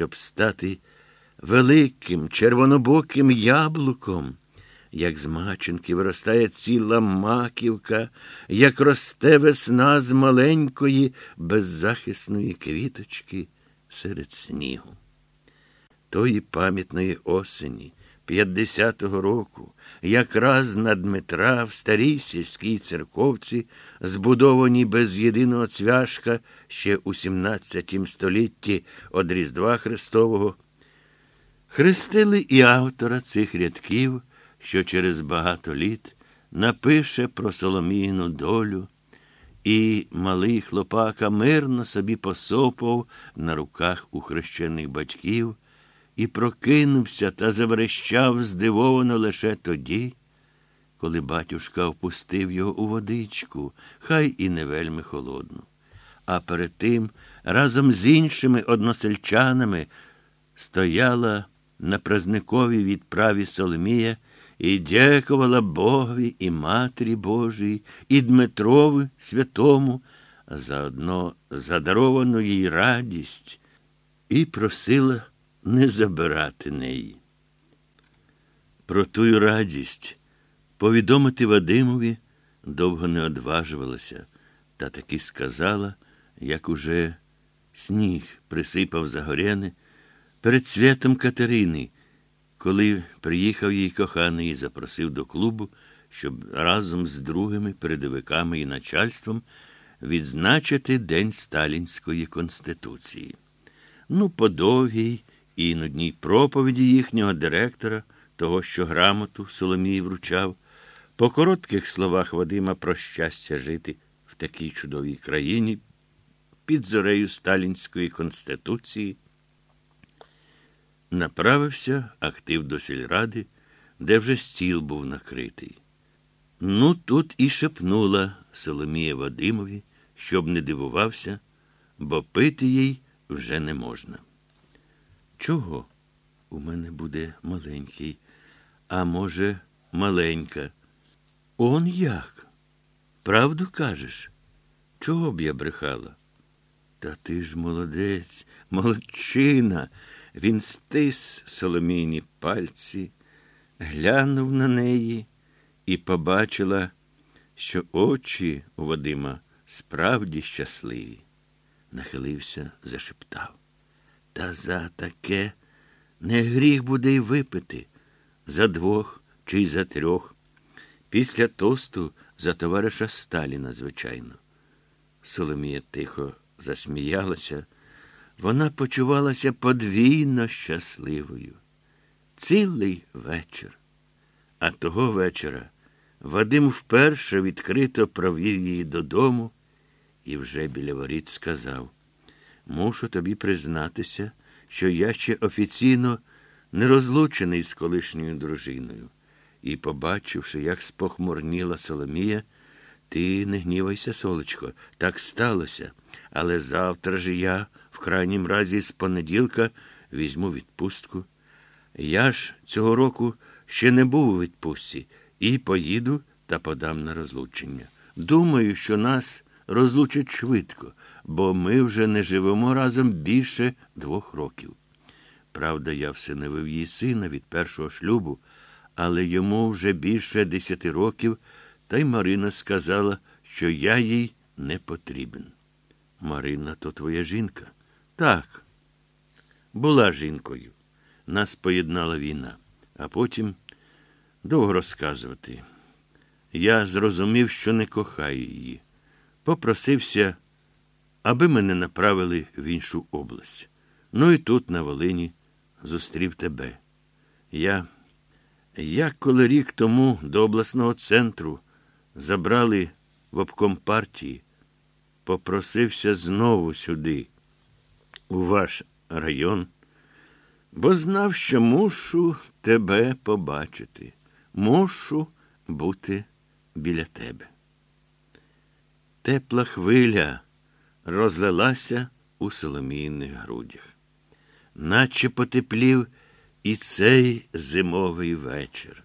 щоб стати великим червонобоким яблуком, як з маченки виростає ціла маківка, як росте весна з маленької, беззахисної квіточки серед снігу. Тої пам'ятної осені, 50-го року, якраз на Дмитра в старій сільській церковці, збудованій без єдиного цвяшка ще у 17 столітті од Різдва Христового, хрестили і автора цих рядків, що через багато літ напише про Соломіїну долю, і малий хлопака мирно собі посопав на руках у хрещених батьків і прокинувся та заверещав здивовано лише тоді, коли батюшка впустив його у водичку, хай і не вельми холодну. А перед тим разом з іншими односельчанами стояла на празниковій відправі Соломія і дякувала Богові і Матері Божій, і Дмитрові святому, заодно задаровану їй радість, і просила не забирати неї. Про ту радість повідомити Вадимові довго не одважувалася, та таки сказала, як уже сніг присипав загоряни перед святом Катерини, коли приїхав їй коханий і запросив до клубу, щоб разом з другими передовиками і начальством відзначити День Сталінської Конституції. Ну, по довгій і нудній проповіді їхнього директора, того, що грамоту Соломії вручав, по коротких словах Вадима про щастя жити в такій чудовій країні під зорею Сталінської Конституції, направився актив до сільради, де вже стіл був накритий. Ну, тут і шепнула Соломія Вадимові, щоб не дивувався, бо пити їй вже не можна. Чого? У мене буде маленький, а може, маленька. Он як? Правду кажеш? Чого б я брехала? Та ти ж молодець, молодчина. Він стис соломійні пальці, глянув на неї і побачила, що очі у Вадима справді щасливі. Нахилився, зашептав. Та за таке не гріх буде й випити за двох чи за трьох. Після тосту за товариша Сталіна, звичайно. Соломія тихо засміялася. Вона почувалася подвійно щасливою. Цілий вечір. А того вечора Вадим вперше відкрито провів її додому і вже біля воріт сказав Мушу тобі признатися, що я ще офіційно не розлучений з колишньою дружиною. І, побачивши, як спохмурніла Соломія, ти не гнівайся, солечко, так сталося. Але завтра ж я, в крайнім разі, з понеділка, візьму відпустку. Я ж цього року ще не був у відпустці і поїду та подам на розлучення. Думаю, що нас розлучать швидко, бо ми вже не живемо разом більше двох років. Правда, я всиновив її сина від першого шлюбу, але йому вже більше десяти років, та й Марина сказала, що я їй не потрібен. Марина, то твоя жінка? Так. Була жінкою. Нас поєднала війна, а потім довго розказувати. Я зрозумів, що не кохаю її. Попросився, аби мене направили в іншу область. Ну і тут, на Волині, зустрів тебе. Я, я коли рік тому до обласного центру забрали в обком партії, попросився знову сюди, у ваш район, бо знав, що мушу тебе побачити, мушу бути біля тебе. Тепла хвиля розлилася у соломійних грудях, наче потеплів і цей зимовий вечір.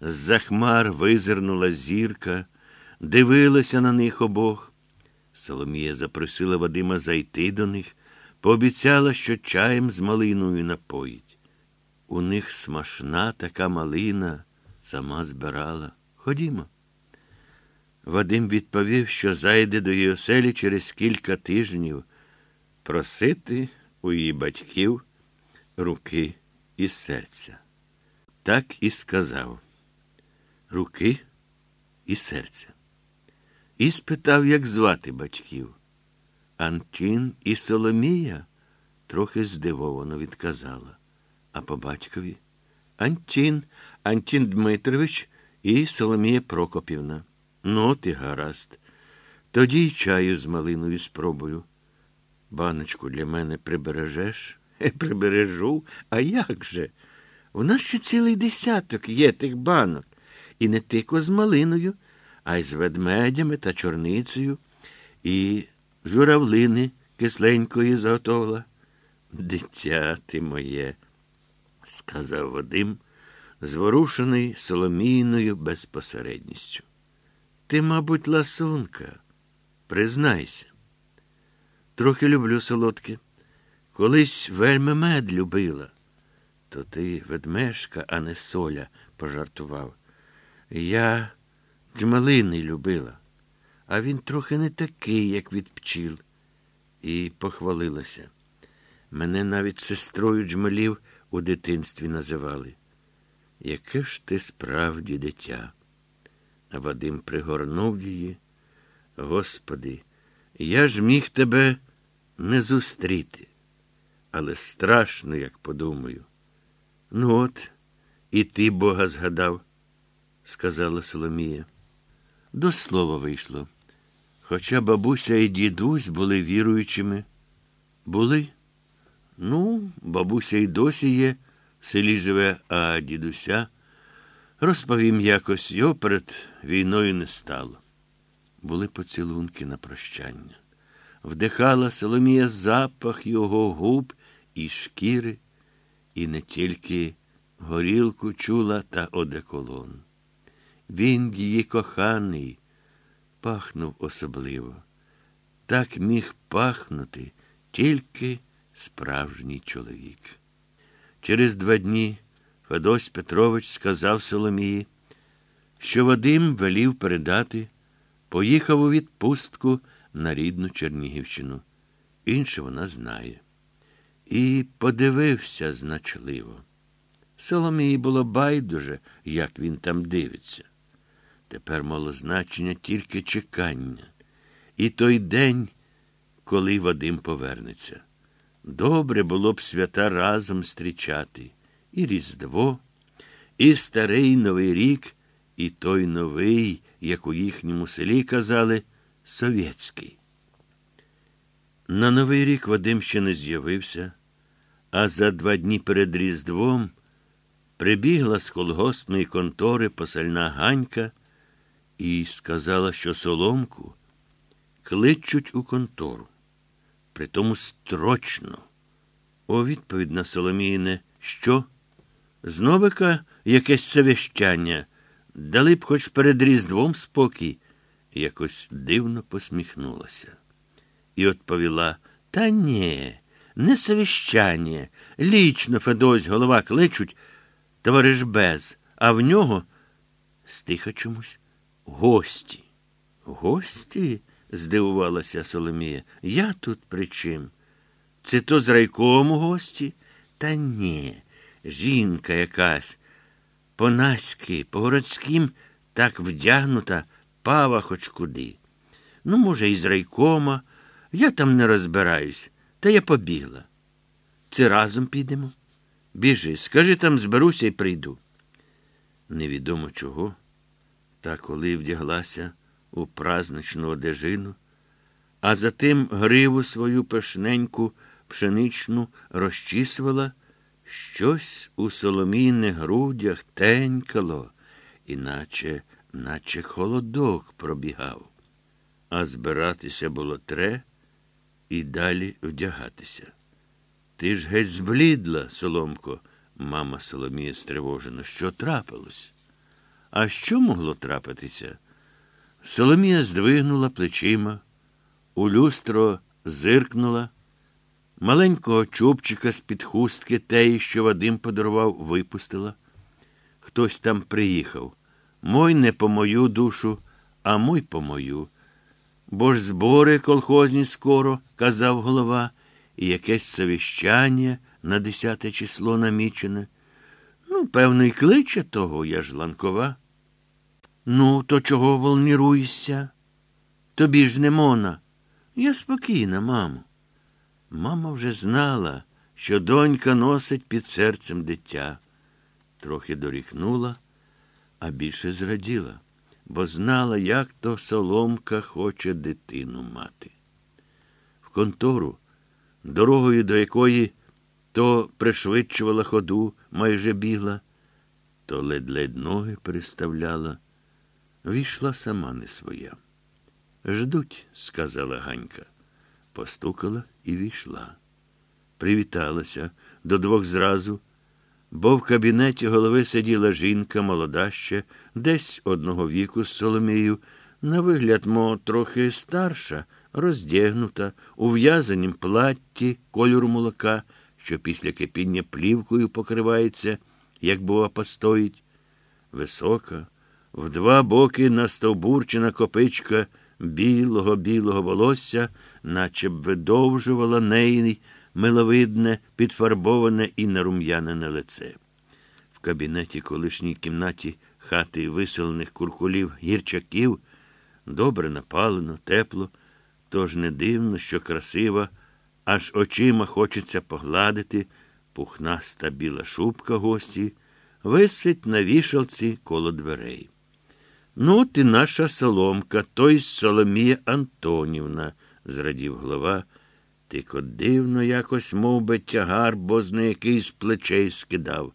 З-за хмар визирнула зірка, дивилася на них обох. Соломія запросила Вадима зайти до них, Пообіцяла, що чаєм з малиною напоїть. У них смашна така малина сама збирала. Ходімо. Вадим відповів, що зайде до її оселі через кілька тижнів просити у її батьків руки і серця. Так і сказав руки і серця. І спитав, як звати батьків. Антін і Соломія трохи здивовано відказала. А по батькові Антін, Антін Дмитрович і Соломія Прокопівна. Ну, ти гаразд. Тоді й чаю з малиною спробую. Баночку для мене прибережеш? Прибережу, а як же? У нас ще цілий десяток є тих банок. І не тільки з малиною, а й з ведмедями та чорницею, і журавлини кисленької заготовила. Дитя ти моє, сказав Вадим, зворушений соломійною безпосередністю. Ти, мабуть, ласунка, признайся. Трохи люблю солодке. Колись вельми мед любила. То ти ведмешка, а не соля, пожартував. Я джмалини любила, а він трохи не такий, як від пчіл, і похвалилася. Мене навіть сестрою джмелів у дитинстві називали. Яке ж ти справді дитя? Вадим пригорнув її. Господи, я ж міг тебе не зустріти, але страшно, як подумаю. Ну от, і ти Бога згадав, сказала Соломія. До слова вийшло. Хоча бабуся і дідусь були віруючими. Були? Ну, бабуся й досі є, в селі живе, а дідуся. Розповім якось його перед війною не стало. Були поцілунки на прощання. Вдихала Соломія запах його губ і шкіри, і не тільки горілку чула та одеколон. Він, її коханий, пахнув особливо. Так міг пахнути тільки справжній чоловік. Через два дні Федось Петрович сказав Соломії, що Вадим велів передати, поїхав у відпустку на рідну Чернігівщину. Інше вона знає. І подивився значливо. Соломії було байдуже, як він там дивиться. Тепер мало значення тільки чекання. І той день, коли Вадим повернеться. Добре було б свята разом зустрічати і Різдво, і старий Новий рік, і той новий, як у їхньому селі казали, совєтський. На Новий рік Вадим ще не з'явився, а за два дні перед Різдвом прибігла з колгоспної контори посальна Ганька і сказала, що соломку кличуть у контору. Притому строчно. У відповідь на Соломіїне, що? З новика якесь совіщання. Дали б хоч перед Різдвом спокій, якось дивно посміхнулася. І відповіла Та ні, не совіщання. Лічно Федось голова кличуть, товариш без, а в нього стиха чомусь гості. Гості? здивувалася Соломія. Я тут при чим? Це то з райкому гості? Та ні, жінка якась. По наськи, по городським так вдягнута, пава хоч куди. Ну, може, і з райкома. Я там не розбираюсь, та я побігла. Це разом підемо. Біжи, скажи там, зберуся і прийду. Невідомо чого. Та коли вдяглася у празничну одежину, а затим гриву свою пишненьку пшеничну розчісувала, щось у соломійних грудях тенькало, іначе, наче холодок пробігав. А збиратися було тре і далі вдягатися. Ти ж геть зблідла, Соломко, мама Соломія стривожена. Що трапилось? А що могло трапитися? Соломія здвигнула плечима, у люстро зиркнула. Маленького чубчика з-під хустки теї, що Вадим подарував, випустила. Хтось там приїхав. Мой не по мою душу, а мой по мою. Бо ж збори колхозні скоро, казав голова, і якесь совіщання на десяте число намічене. Ну, певно, й кличе того, я ж ланкова. Ну, то чого волніруєшся? Тобі ж не мона. Я спокійна, мамо. Мама вже знала, що донька носить під серцем дитя. Трохи дорікнула, а більше зраділа, бо знала, як то соломка хоче дитину мати. В контору, дорогою до якої то пришвидшувала ходу, майже бігла, то ледь-ледь ноги переставляла, війшла сама не своя. Ждуть, сказала Ганька. Постукала і війшла. Привіталася до двох зразу, бо в кабінеті голови сиділа жінка, молода ще, десь одного віку з Соломією, на вигляд, мо трохи старша, роздягнута, у в'язанім платті кольору молока, що після кипіння плівкою покривається, як бува постоїть. Висока, в два боки настовбурчена копичка білого білого волосся, наче б видовжувала неї миловидне, підфарбоване і нарум'янене лице. В кабінеті колишній кімнаті хати виселених куркулів гірчаків добре напалено, тепло, тож не дивно, що красива, аж очима хочеться погладити пухнаста біла шубка гості, висить на вішалці коло дверей. Ну, ти наша соломка, той Соломія Антонівна, зрадів голова. Тико дивно якось мов би, тягар, бо з не якийсь плечей скидав.